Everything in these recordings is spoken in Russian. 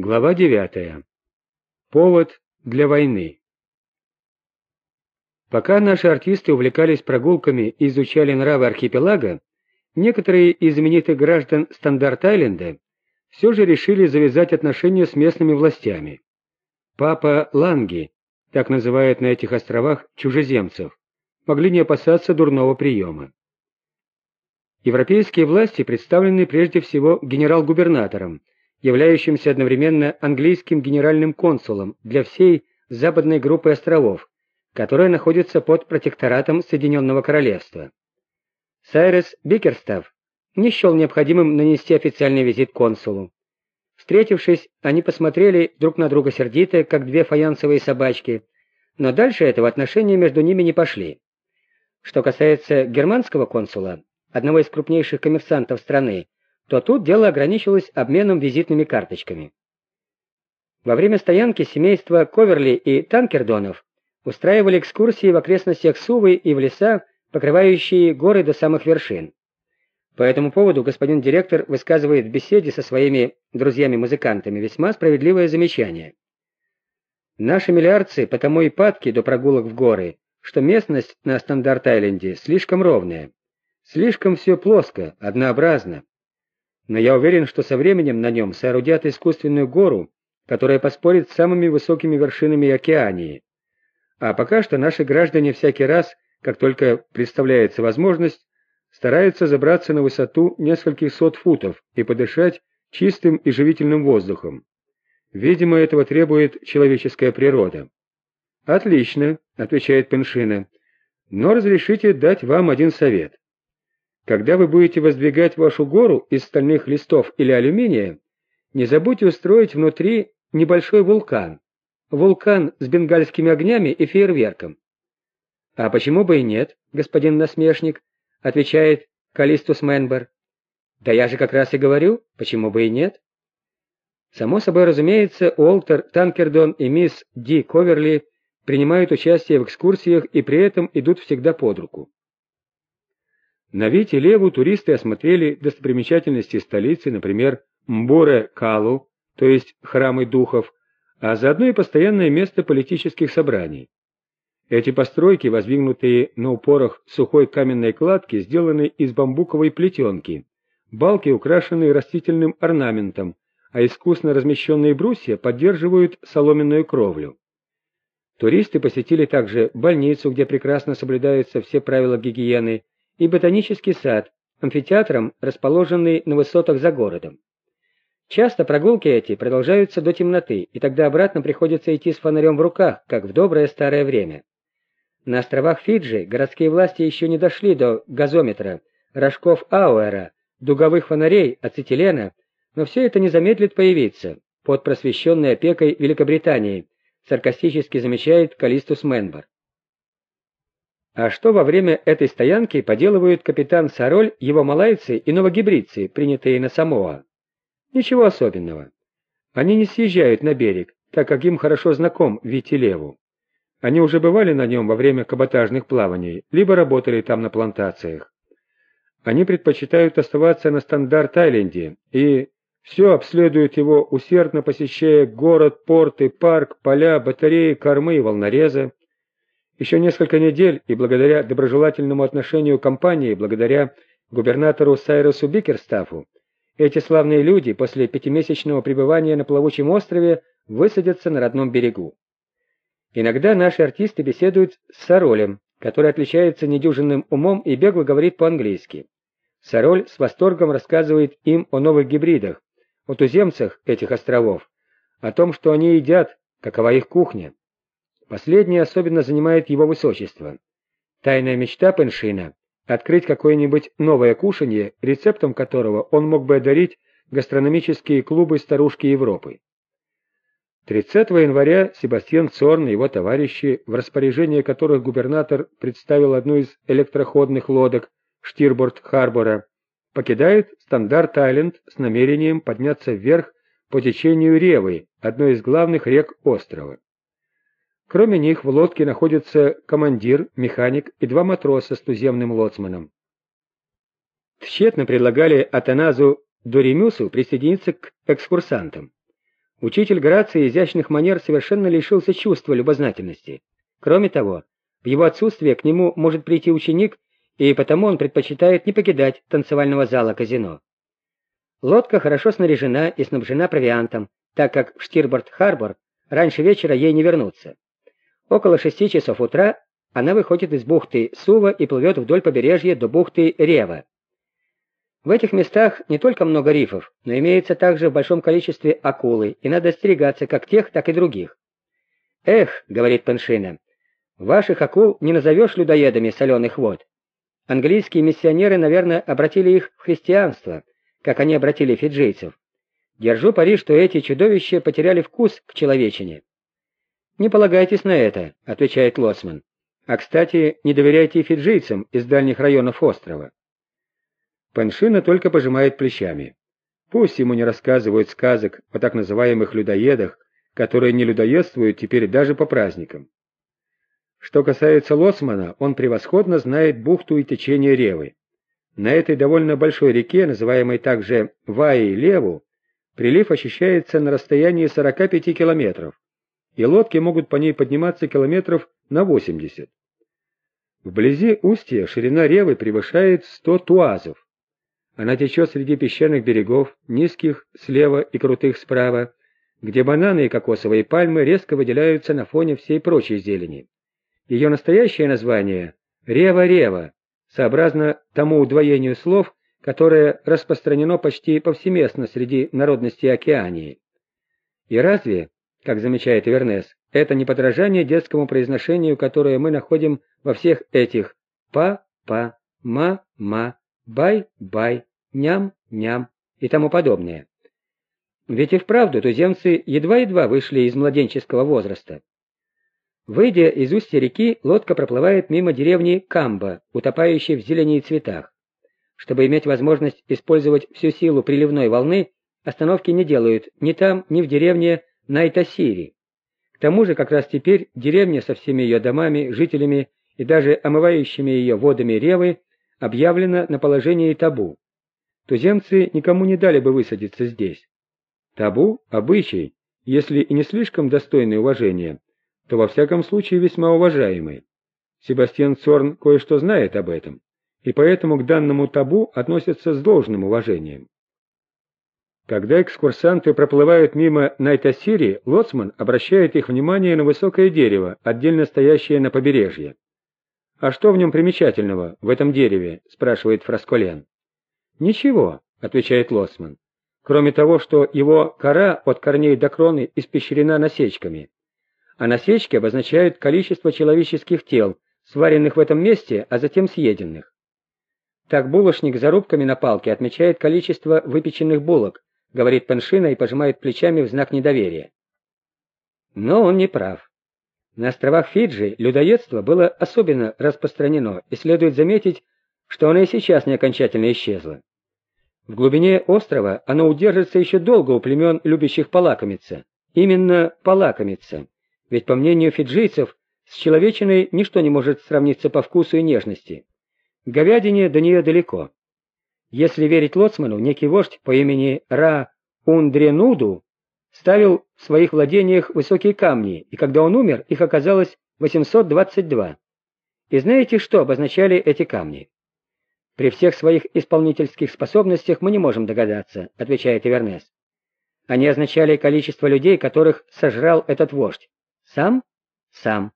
Глава 9. Повод для войны. Пока наши артисты увлекались прогулками и изучали нравы архипелага, некоторые из именитых граждан Стандарт-Айленда все же решили завязать отношения с местными властями. Папа Ланги, так называют на этих островах чужеземцев, могли не опасаться дурного приема. Европейские власти представлены прежде всего генерал-губернатором, являющимся одновременно английским генеральным консулом для всей западной группы островов, которая находится под протекторатом Соединенного Королевства. Сайрес Бикерстав не счел необходимым нанести официальный визит консулу. Встретившись, они посмотрели друг на друга сердито, как две фаянсовые собачки, но дальше этого отношения между ними не пошли. Что касается германского консула, одного из крупнейших коммерсантов страны, то тут дело ограничилось обменом визитными карточками. Во время стоянки семейства Коверли и Танкердонов устраивали экскурсии в окрестностях Сувы и в леса, покрывающие горы до самых вершин. По этому поводу господин директор высказывает в беседе со своими друзьями-музыкантами весьма справедливое замечание. Наши миллиардцы потому и падки до прогулок в горы, что местность на Стандарт-Айленде слишком ровная. Слишком все плоско, однообразно но я уверен, что со временем на нем соорудят искусственную гору, которая поспорит с самыми высокими вершинами океании. А пока что наши граждане всякий раз, как только представляется возможность, стараются забраться на высоту нескольких сот футов и подышать чистым и живительным воздухом. Видимо, этого требует человеческая природа. «Отлично», — отвечает Пеншина, — «но разрешите дать вам один совет. Когда вы будете воздвигать вашу гору из стальных листов или алюминия, не забудьте устроить внутри небольшой вулкан. Вулкан с бенгальскими огнями и фейерверком. А почему бы и нет, господин насмешник, отвечает Калистус Менбер. Да я же как раз и говорю, почему бы и нет. Само собой разумеется, Уолтер Танкердон и мисс Ди Коверли принимают участие в экскурсиях и при этом идут всегда под руку. На Вите Леву туристы осмотрели достопримечательности столицы, например, Мборе-Калу, то есть храмы духов, а заодно и постоянное место политических собраний. Эти постройки, воздвигнутые на упорах сухой каменной кладки, сделаны из бамбуковой плетенки, балки украшены растительным орнаментом, а искусно размещенные брусья поддерживают соломенную кровлю. Туристы посетили также больницу, где прекрасно соблюдаются все правила гигиены, и ботанический сад, амфитеатром, расположенный на высотах за городом. Часто прогулки эти продолжаются до темноты, и тогда обратно приходится идти с фонарем в руках, как в доброе старое время. На островах Фиджи городские власти еще не дошли до газометра, рожков Ауэра, дуговых фонарей, ацетилена, но все это не замедлит появиться под просвещенной опекой Великобритании, саркастически замечает Калистус Менбар. А что во время этой стоянки поделывают капитан Сароль, его малайцы и новогибридцы, принятые на Самоа? Ничего особенного. Они не съезжают на берег, так как им хорошо знаком Витилеву. Они уже бывали на нем во время каботажных плаваний, либо работали там на плантациях. Они предпочитают оставаться на Стандарт-Айленде и все обследуют его, усердно посещая город, порты, парк, поля, батареи, кормы и волнорезы. Еще несколько недель, и благодаря доброжелательному отношению компании, благодаря губернатору Сайрусу Бикерстафу, эти славные люди после пятимесячного пребывания на плавучем острове высадятся на родном берегу. Иногда наши артисты беседуют с Саролем, который отличается недюжинным умом и бегло говорит по-английски. Сароль с восторгом рассказывает им о новых гибридах, о туземцах этих островов, о том, что они едят, какова их кухня. Последнее особенно занимает его высочество. Тайная мечта Пеншина — открыть какое-нибудь новое кушанье, рецептом которого он мог бы одарить гастрономические клубы старушки Европы. 30 января Себастьян Цорн и его товарищи, в распоряжение которых губернатор представил одну из электроходных лодок Штирборд-Харбора, покидают Стандарт-Айленд с намерением подняться вверх по течению Ревы, одной из главных рек острова. Кроме них в лодке находятся командир, механик и два матроса с туземным лоцманом. Тщетно предлагали Атаназу Доремюсу присоединиться к экскурсантам. Учитель грации и изящных манер совершенно лишился чувства любознательности. Кроме того, в его отсутствие к нему может прийти ученик, и потому он предпочитает не покидать танцевального зала казино. Лодка хорошо снаряжена и снабжена провиантом, так как в Штирборд-Харбор раньше вечера ей не вернуться. Около шести часов утра она выходит из бухты Сува и плывет вдоль побережья до бухты Рева. В этих местах не только много рифов, но имеется также в большом количестве акулы, и надо остерегаться как тех, так и других. «Эх», — говорит Пеншина, — «ваших акул не назовешь людоедами соленых вод. Английские миссионеры, наверное, обратили их в христианство, как они обратили фиджийцев. Держу пари, что эти чудовища потеряли вкус к человечине». «Не полагайтесь на это», — отвечает Лоцман. «А, кстати, не доверяйте фиджийцам из дальних районов острова». Паншина только пожимает плечами. Пусть ему не рассказывают сказок о так называемых людоедах, которые не людоедствуют теперь даже по праздникам. Что касается Лоцмана, он превосходно знает бухту и течение Ревы. На этой довольно большой реке, называемой также Ваи-Леву, прилив ощущается на расстоянии 45 километров, и лодки могут по ней подниматься километров на 80. Вблизи устья ширина Ревы превышает 100 туазов. Она течет среди песчаных берегов, низких слева и крутых справа, где бананы и кокосовые пальмы резко выделяются на фоне всей прочей зелени. Ее настоящее название — Рева-Рева, сообразно тому удвоению слов, которое распространено почти повсеместно среди народностей Океании. И разве, как замечает Вернес, это не подражание детскому произношению, которое мы находим во всех этих «па-па», «ма-ма», «бай-бай», ням-ням и тому подобное. Ведь и вправду туземцы едва-едва вышли из младенческого возраста. Выйдя из устья реки, лодка проплывает мимо деревни Камба, утопающей в зелени и цветах. Чтобы иметь возможность использовать всю силу приливной волны, остановки не делают ни там, ни в деревне Найтасири. К тому же как раз теперь деревня со всеми ее домами, жителями и даже омывающими ее водами ревы объявлена на положении табу туземцы никому не дали бы высадиться здесь. Табу – обычай, если и не слишком достойный уважения, то во всяком случае весьма уважаемый. Себастьян Цорн кое-что знает об этом, и поэтому к данному табу относятся с должным уважением. Когда экскурсанты проплывают мимо Найтасири, лоцман обращает их внимание на высокое дерево, отдельно стоящее на побережье. «А что в нем примечательного, в этом дереве?» – спрашивает Фрасколен. «Ничего», — отвечает Лосман, «кроме того, что его кора от корней до кроны испещрена насечками. А насечки обозначают количество человеческих тел, сваренных в этом месте, а затем съеденных. Так булочник зарубками на палке отмечает количество выпеченных булок, говорит Паншина и пожимает плечами в знак недоверия. Но он не прав. На островах Фиджи людоедство было особенно распространено, и следует заметить, что оно и сейчас не окончательно исчезло. В глубине острова оно удержится еще долго у племен, любящих полакомиться. Именно полакомиться. Ведь, по мнению фиджийцев, с человечиной ничто не может сравниться по вкусу и нежности. Говядине до нее далеко. Если верить Лоцману, некий вождь по имени Ра Ундренуду ставил в своих владениях высокие камни, и когда он умер, их оказалось 822. И знаете, что обозначали эти камни? При всех своих исполнительских способностях мы не можем догадаться, отвечает Ивернес. Они означали количество людей, которых сожрал этот вождь. Сам? Сам.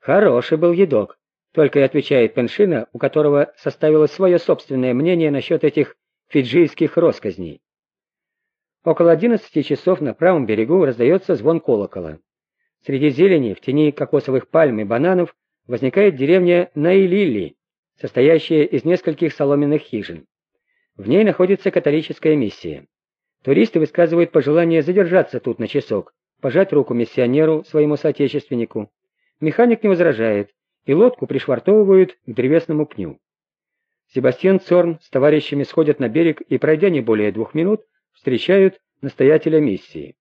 Хороший был едок, только и отвечает Пеншина, у которого составилось свое собственное мнение насчет этих фиджийских росказней. Около одиннадцати часов на правом берегу раздается звон колокола. Среди зелени, в тени кокосовых пальм и бананов, возникает деревня Наилили, состоящая из нескольких соломенных хижин. В ней находится католическая миссия. Туристы высказывают пожелание задержаться тут на часок, пожать руку миссионеру, своему соотечественнику. Механик не возражает, и лодку пришвартовывают к древесному пню. Себастьян Цорн с товарищами сходят на берег и, пройдя не более двух минут, встречают настоятеля миссии.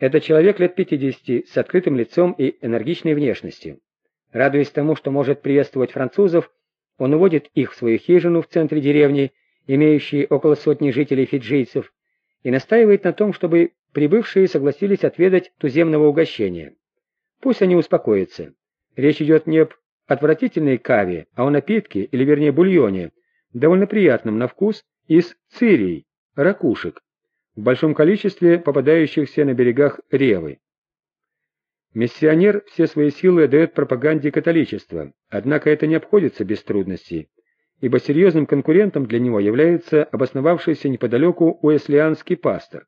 Это человек лет 50 с открытым лицом и энергичной внешностью. Радуясь тому, что может приветствовать французов, он уводит их в свою хижину в центре деревни, имеющей около сотни жителей фиджийцев, и настаивает на том, чтобы прибывшие согласились отведать туземного угощения. Пусть они успокоятся. Речь идет не об отвратительной каве, а о напитке, или вернее бульоне, довольно приятном на вкус, из цирий, ракушек, в большом количестве попадающихся на берегах Ревы. Миссионер все свои силы отдает пропаганде католичества, однако это не обходится без трудностей, ибо серьезным конкурентом для него является обосновавшийся неподалеку уэслианский пастор.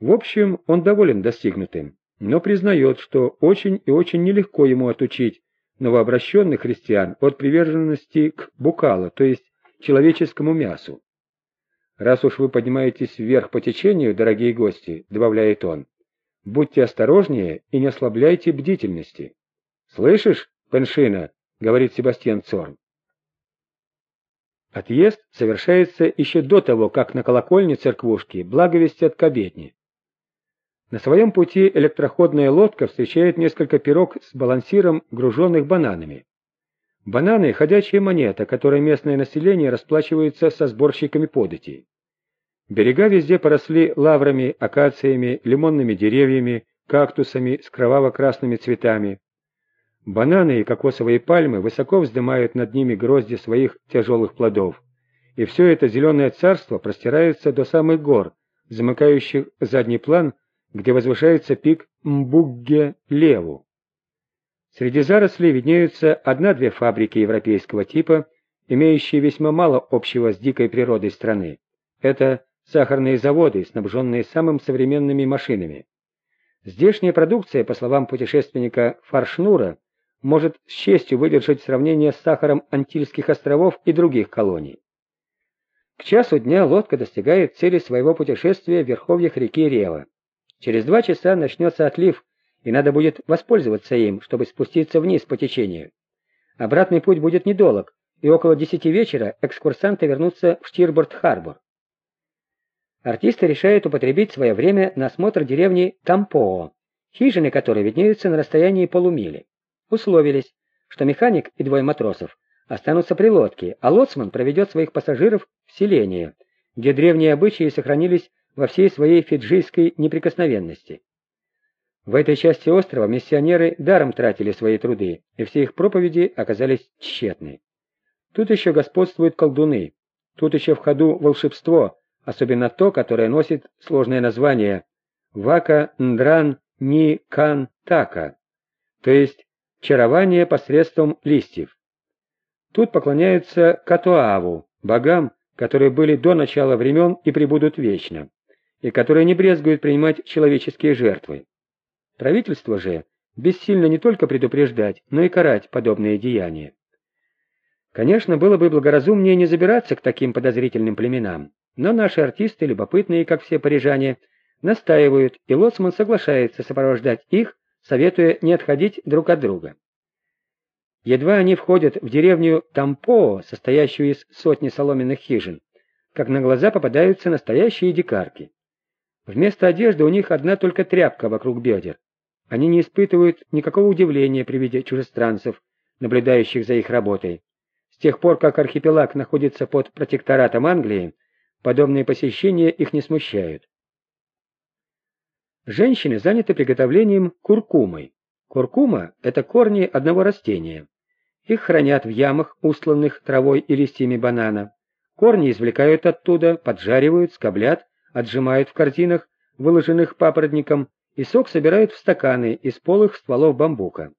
В общем, он доволен достигнутым, но признает, что очень и очень нелегко ему отучить новообращенных христиан от приверженности к букала, то есть человеческому мясу. «Раз уж вы поднимаетесь вверх по течению, дорогие гости», — добавляет он, — «будьте осторожнее и не ослабляйте бдительности». «Слышишь, Пеншина?» — говорит Себастьян Цорн. Отъезд совершается еще до того, как на колокольне церквушки благовестят к обедне. На своем пути электроходная лодка встречает несколько пирог с балансиром, груженных бананами. Бананы – ходячая монета, которой местное население расплачивается со сборщиками податей. Берега везде поросли лаврами, акациями, лимонными деревьями, кактусами с кроваво-красными цветами. Бананы и кокосовые пальмы высоко вздымают над ними грозди своих тяжелых плодов. И все это зеленое царство простирается до самых гор, замыкающих задний план, где возвышается пик Мбугге-Леву. Среди зарослей виднеются одна-две фабрики европейского типа, имеющие весьма мало общего с дикой природой страны. Это сахарные заводы, снабженные самым современными машинами. Здешняя продукция, по словам путешественника Фаршнура, может с честью выдержать сравнение с сахаром Антильских островов и других колоний. К часу дня лодка достигает цели своего путешествия в верховьях реки Рева. Через два часа начнется отлив, и надо будет воспользоваться им, чтобы спуститься вниз по течению. Обратный путь будет недолг, и около десяти вечера экскурсанты вернутся в Штирборд-Харбор. Артисты решают употребить свое время на осмотр деревни Тампоо, хижины которой виднеются на расстоянии полумили. Условились, что механик и двое матросов останутся при лодке, а лоцман проведет своих пассажиров в селение, где древние обычаи сохранились во всей своей фиджийской неприкосновенности. В этой части острова миссионеры даром тратили свои труды, и все их проповеди оказались тщетны. Тут еще господствуют колдуны, тут еще в ходу волшебство, особенно то, которое носит сложное название Вака Ндран Ни Кан Така, то есть чарование посредством листьев. Тут поклоняются Катуаву, богам, которые были до начала времен и пребудут вечно, и которые не брезгуют принимать человеческие жертвы. Правительство же бессильно не только предупреждать, но и карать подобные деяния. Конечно, было бы благоразумнее не забираться к таким подозрительным племенам, но наши артисты, любопытные, как все парижане, настаивают, и Лоцман соглашается сопровождать их советуя не отходить друг от друга. Едва они входят в деревню Тампоо, состоящую из сотни соломенных хижин, как на глаза попадаются настоящие дикарки. Вместо одежды у них одна только тряпка вокруг бедер. Они не испытывают никакого удивления при виде чужестранцев, наблюдающих за их работой. С тех пор, как архипелаг находится под протекторатом Англии, подобные посещения их не смущают. Женщины заняты приготовлением куркумы. Куркума – это корни одного растения. Их хранят в ямах, устланных травой и листьями банана. Корни извлекают оттуда, поджаривают, скоблят, отжимают в корзинах, выложенных папоротником, и сок собирают в стаканы из полых стволов бамбука.